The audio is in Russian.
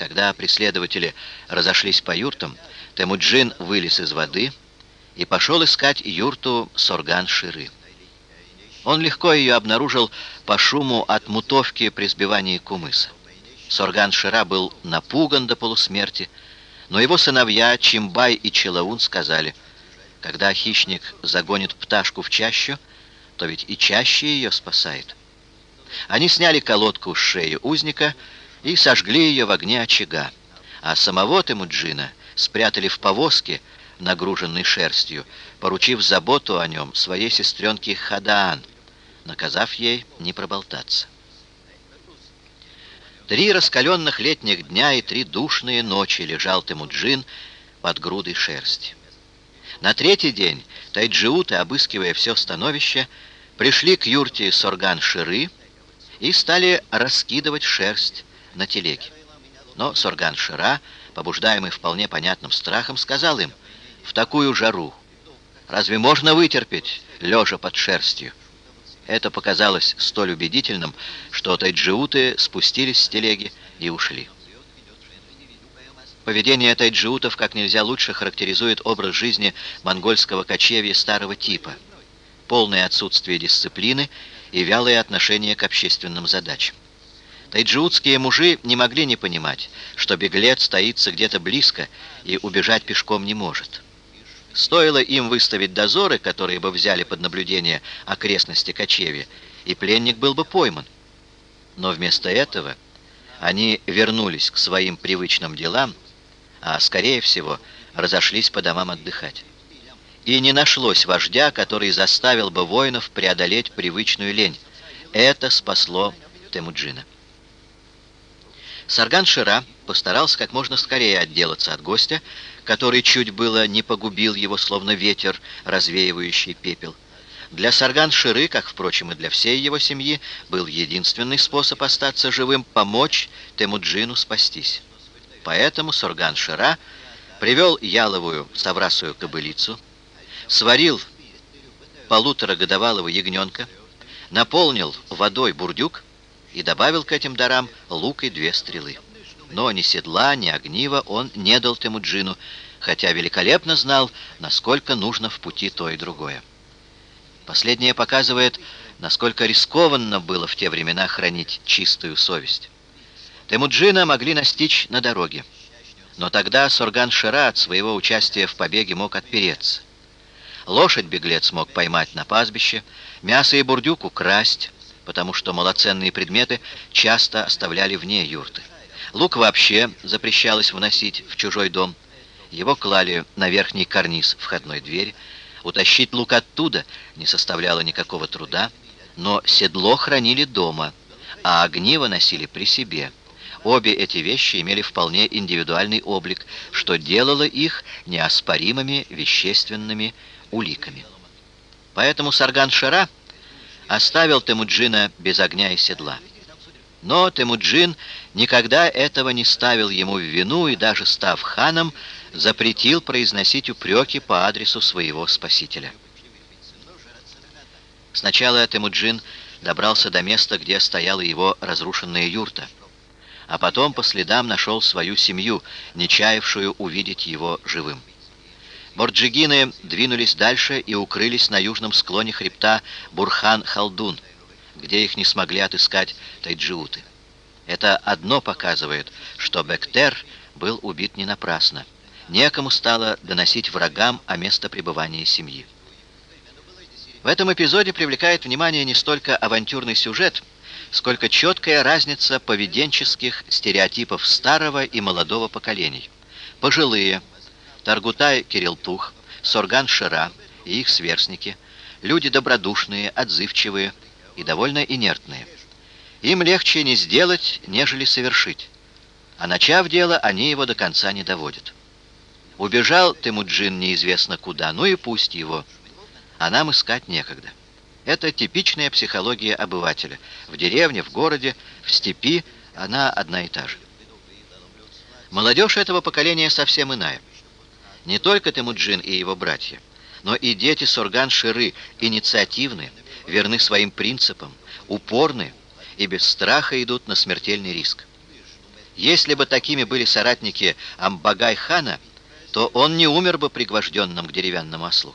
Когда преследователи разошлись по юртам, Темуджин вылез из воды и пошел искать юрту Сорган-Ширы. Он легко ее обнаружил по шуму от мутовки при сбивании кумыса. Сорган-Шира был напуган до полусмерти, но его сыновья Чимбай и Челаун сказали, когда хищник загонит пташку в чащу, то ведь и чаще ее спасает. Они сняли колодку с шеи узника и сожгли ее в огне очага, а самого Темуджина спрятали в повозке, нагруженной шерстью, поручив заботу о нем своей сестренке Хадаан, наказав ей не проболтаться. Три раскаленных летних дня и три душные ночи лежал Темуджин под грудой шерсти. На третий день тайджиуты, обыскивая все становище, пришли к юрте Сорган-Ширы и стали раскидывать шерсть на телеге. Но Сорган-Шира, побуждаемый вполне понятным страхом, сказал им, «В такую жару разве можно вытерпеть, лежа под шерстью?» Это показалось столь убедительным, что тайджиуты спустились с телеги и ушли. Поведение тайджиутов как нельзя лучше характеризует образ жизни монгольского кочевья старого типа. Полное отсутствие дисциплины и вялое отношение к общественным задачам. Тайджиутские мужи не могли не понимать, что беглец стоится где-то близко и убежать пешком не может. Стоило им выставить дозоры, которые бы взяли под наблюдение окрестности кочевья, и пленник был бы пойман. Но вместо этого они вернулись к своим привычным делам, а, скорее всего, разошлись по домам отдыхать. И не нашлось вождя, который заставил бы воинов преодолеть привычную лень. Это спасло Темуджина. Сарган Шира постарался как можно скорее отделаться от гостя, который чуть было не погубил его, словно ветер, развеивающий пепел. Для Сарган Ширы, как, впрочем, и для всей его семьи, был единственный способ остаться живым — помочь Темуджину спастись. Поэтому Сарган Шира привел яловую саврасую кобылицу, сварил полуторагодовалого ягненка, наполнил водой бурдюк и добавил к этим дарам лук и две стрелы. Но ни седла, ни огнива он не дал Темуджину, хотя великолепно знал, насколько нужно в пути то и другое. Последнее показывает, насколько рискованно было в те времена хранить чистую совесть. Темуджина могли настичь на дороге, но тогда Сорган-Шира от своего участия в побеге мог отпереться. Лошадь беглец мог поймать на пастбище, мясо и бурдюк украсть, потому что малоценные предметы часто оставляли вне юрты. Лук вообще запрещалось вносить в чужой дом. Его клали на верхний карниз входной двери. Утащить лук оттуда не составляло никакого труда, но седло хранили дома, а огниво носили при себе. Обе эти вещи имели вполне индивидуальный облик, что делало их неоспоримыми вещественными уликами. Поэтому Сарган-Шара оставил Темуджина без огня и седла. Но Темуджин никогда этого не ставил ему в вину и даже став ханом, запретил произносить упреки по адресу своего спасителя. Сначала Темуджин добрался до места, где стояла его разрушенная юрта, а потом по следам нашел свою семью, не чаявшую увидеть его живым. Борджигины двинулись дальше и укрылись на южном склоне хребта Бурхан-Халдун, где их не смогли отыскать тайджиуты. Это одно показывает, что Бектер был убит не напрасно. Некому стало доносить врагам о местопребывании семьи. В этом эпизоде привлекает внимание не столько авантюрный сюжет, сколько четкая разница поведенческих стереотипов старого и молодого поколений. Пожилые, Таргутай Кирилтух, Сорган Шира и их сверстники, люди добродушные, отзывчивые, и довольно инертные. Им легче не сделать, нежели совершить. А начав дело, они его до конца не доводят. Убежал Темуджин неизвестно куда, ну и пусть его. А нам искать некогда. Это типичная психология обывателя. В деревне, в городе, в степи она одна и та же. Молодежь этого поколения совсем иная. Не только Темуджин и его братья, но и дети Сорган-Ширы инициативны, верны своим принципам, упорны и без страха идут на смертельный риск. Если бы такими были соратники Амбагай-хана, то он не умер бы пригвожденным к деревянному ослу.